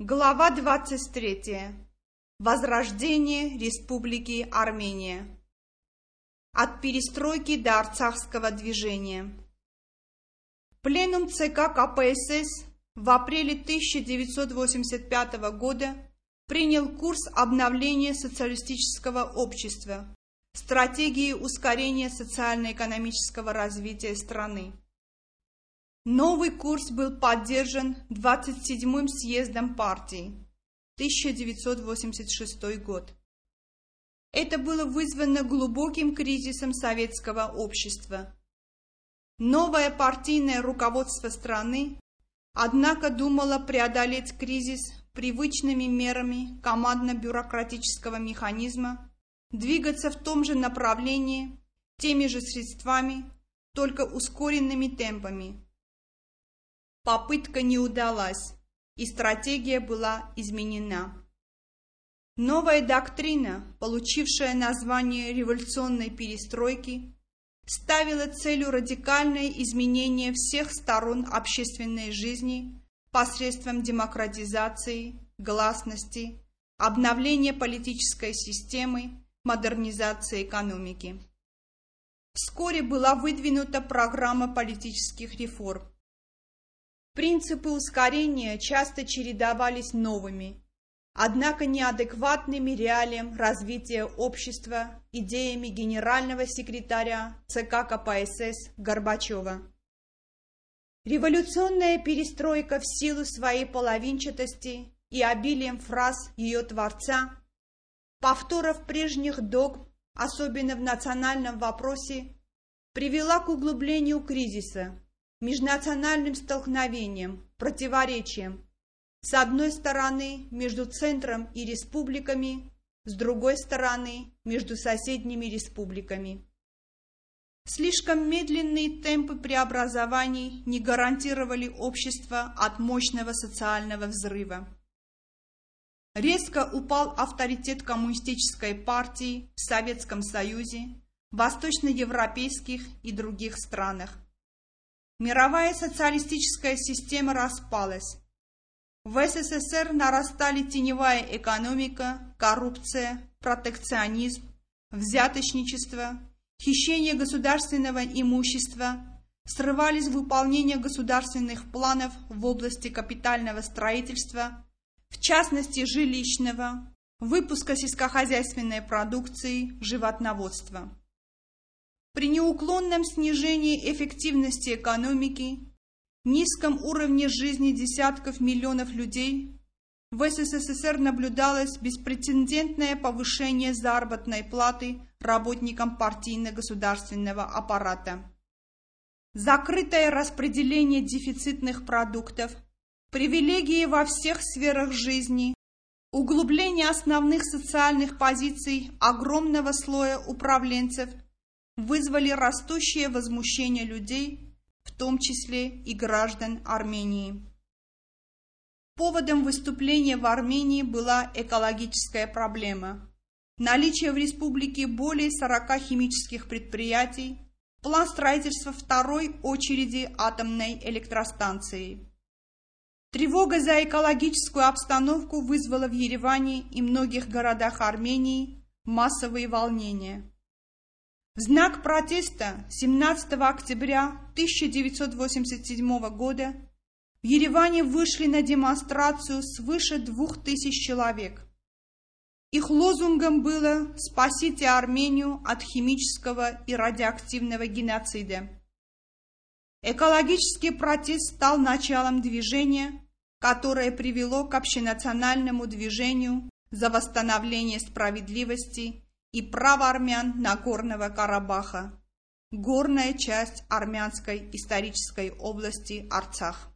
Глава 23. Возрождение Республики Армения. От перестройки до арцахского движения. Пленум ЦК КПСС в апреле 1985 года принял курс обновления социалистического общества, стратегии ускорения социально-экономического развития страны. Новый курс был поддержан 27-м съездом партии 1986 год. Это было вызвано глубоким кризисом советского общества. Новое партийное руководство страны, однако, думало преодолеть кризис привычными мерами командно-бюрократического механизма, двигаться в том же направлении, теми же средствами, только ускоренными темпами – Попытка не удалась, и стратегия была изменена. Новая доктрина, получившая название революционной перестройки, ставила целью радикальное изменение всех сторон общественной жизни посредством демократизации, гласности, обновления политической системы, модернизации экономики. Вскоре была выдвинута программа политических реформ, Принципы ускорения часто чередовались новыми, однако неадекватными реалиям развития общества идеями генерального секретаря ЦК КПСС Горбачева. Революционная перестройка в силу своей половинчатости и обилием фраз ее творца, повторов прежних догм, особенно в национальном вопросе, привела к углублению кризиса, межнациональным столкновением, противоречием. С одной стороны, между центром и республиками, с другой стороны, между соседними республиками. Слишком медленные темпы преобразований не гарантировали общество от мощного социального взрыва. Резко упал авторитет коммунистической партии в Советском Союзе, восточноевропейских и других странах. Мировая социалистическая система распалась. В СССР нарастали теневая экономика, коррупция, протекционизм, взяточничество, хищение государственного имущества, срывались выполнение государственных планов в области капитального строительства, в частности жилищного, выпуска сельскохозяйственной продукции, животноводства. При неуклонном снижении эффективности экономики, низком уровне жизни десятков миллионов людей, в СССР наблюдалось беспрецедентное повышение заработной платы работникам партийно-государственного аппарата. Закрытое распределение дефицитных продуктов, привилегии во всех сферах жизни, углубление основных социальных позиций огромного слоя управленцев – вызвали растущее возмущение людей, в том числе и граждан Армении. Поводом выступления в Армении была экологическая проблема. Наличие в республике более 40 химических предприятий, план строительства второй очереди атомной электростанции. Тревога за экологическую обстановку вызвала в Ереване и многих городах Армении массовые волнения. В знак протеста 17 октября 1987 года в Ереване вышли на демонстрацию свыше двух тысяч человек. Их лозунгом было «Спасите Армению от химического и радиоактивного геноцида». Экологический протест стал началом движения, которое привело к общенациональному движению за восстановление справедливости и право армян Нагорного Карабаха, горная часть армянской исторической области Арцах.